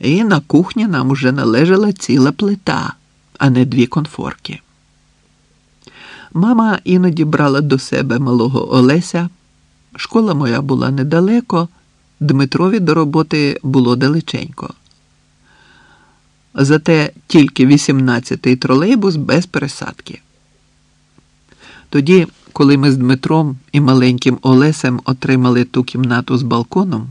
І на кухні нам уже належала ціла плита, а не дві конфорки. Мама іноді брала до себе малого Олеся. Школа моя була недалеко, Дмитрові до роботи було далеченько. Зате тільки 18-й тролейбус без пересадки. Тоді, коли ми з Дмитром і маленьким Олесем отримали ту кімнату з балконом,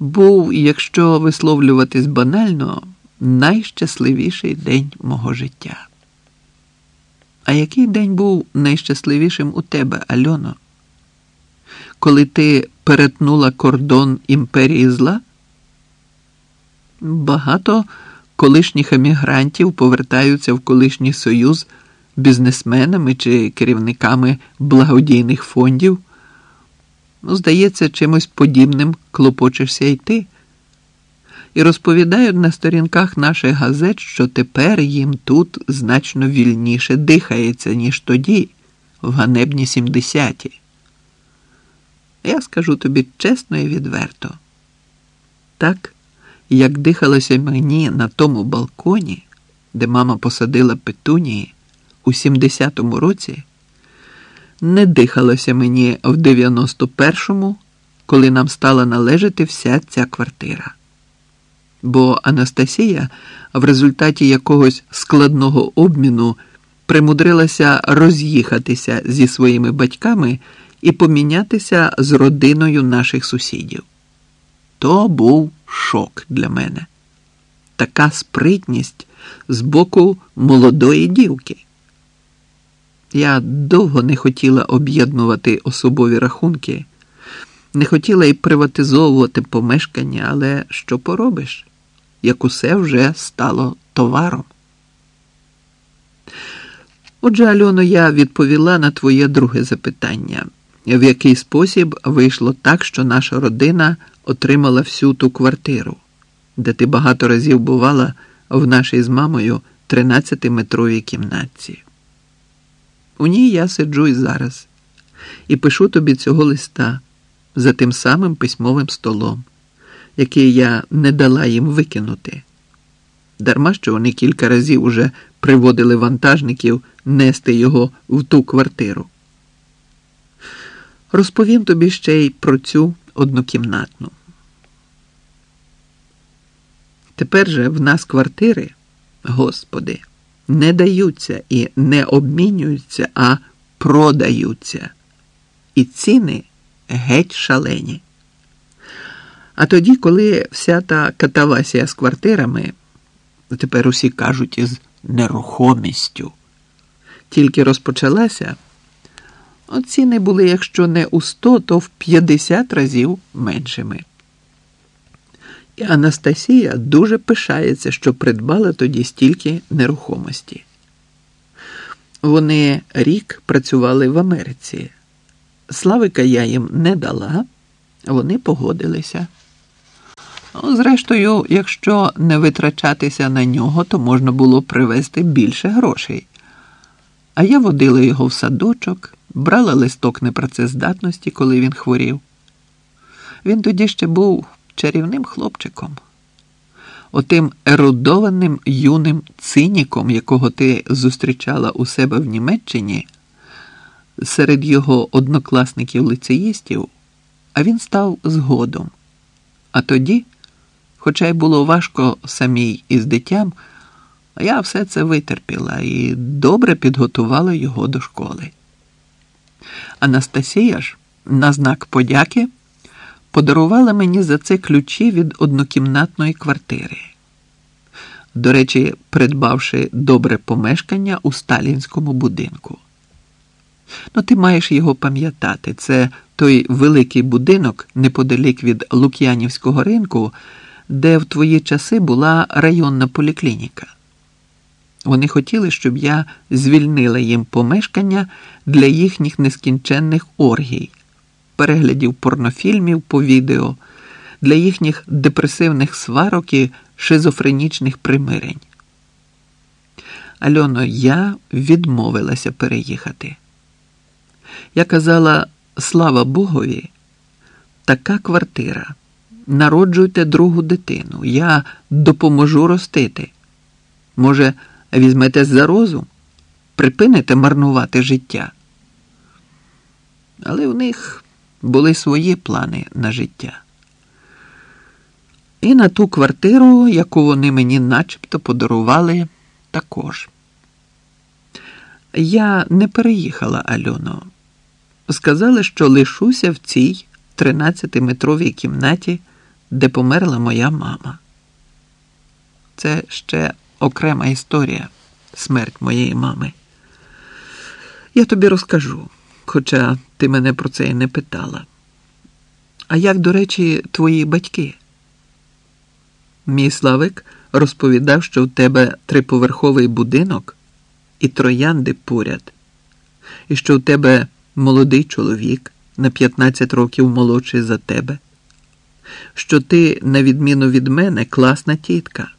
був, якщо висловлюватись банально, найщасливіший день мого життя. А який день був найщасливішим у тебе, Альоно? Коли ти перетнула кордон імперії зла? Багато колишніх емігрантів повертаються в колишній союз бізнесменами чи керівниками благодійних фондів. Ну, здається, чимось подібним клопочешся й ти. І розповідають на сторінках наших газет, що тепер їм тут значно вільніше дихається, ніж тоді, в ганебні 70-ті. Я скажу тобі чесно і відверто. Так, як дихалося мені на тому балконі, де мама посадила петунії у 70-му році, не дихалося мені в 91-му, коли нам стала належати вся ця квартира. Бо Анастасія в результаті якогось складного обміну примудрилася роз'їхатися зі своїми батьками і помінятися з родиною наших сусідів. То був шок для мене. Така спритність з боку молодої дівки. Я довго не хотіла об'єднувати особові рахунки, не хотіла і приватизовувати помешкання, але що поробиш, як усе вже стало товаром. Отже, Альоно, я відповіла на твоє друге запитання, в який спосіб вийшло так, що наша родина отримала всю ту квартиру, де ти багато разів бувала в нашій з мамою 13-метровій кімнатці. У ній я сиджу і зараз і пишу тобі цього листа за тим самим письмовим столом, який я не дала їм викинути. Дарма що вони кілька разів уже приводили вантажників нести його в ту квартиру. Розповім тобі ще й про цю однокімнатну. Тепер же в нас квартири, господи не даються і не обмінюються, а продаються. І ціни геть шалені. А тоді, коли вся та катавасія з квартирами, тепер усі кажуть із нерухомістю, тільки розпочалася, ціни були, якщо не у 100, то в 50 разів меншими. І Анастасія дуже пишається, що придбала тоді стільки нерухомості. Вони рік працювали в Америці. Славика я їм не дала, вони погодилися. Ну, Зрештою, якщо не витрачатися на нього, то можна було привезти більше грошей. А я водила його в садочок, брала листок непрацездатності, коли він хворів. Він тоді ще був чарівним хлопчиком, отим ерудованим юним циніком, якого ти зустрічала у себе в Німеччині, серед його однокласників лицеїстів, а він став згодом. А тоді, хоча й було важко самій із дитям, я все це витерпіла і добре підготувала його до школи. Анастасія ж на знак подяки подарувала мені за це ключі від однокімнатної квартири. До речі, придбавши добре помешкання у сталінському будинку. Ну, ти маєш його пам'ятати. Це той великий будинок неподалік від Лук'янівського ринку, де в твої часи була районна поліклініка. Вони хотіли, щоб я звільнила їм помешкання для їхніх нескінченних оргій переглядів порнофільмів по відео, для їхніх депресивних сварок і шизофренічних примирень. Альоно, я відмовилася переїхати. Я казала, слава Богові, така квартира народжуйте другу дитину. Я допоможу ростити. Може, візьметесь за розум, припините марнувати життя. Але в них були свої плани на життя. І на ту квартиру, яку вони мені начебто подарували, також. Я не переїхала Альоно. Сказали, що лишуся в цій 13-метровій кімнаті, де померла моя мама. Це ще окрема історія, смерть моєї мами. Я тобі розкажу, хоча ти мене про це і не питала. А як, до речі, твої батьки? Мій Славик розповідав, що в тебе триповерховий будинок і троянди поряд, і що в тебе молодий чоловік на 15 років молодший за тебе, що ти, на відміну від мене, класна тітка.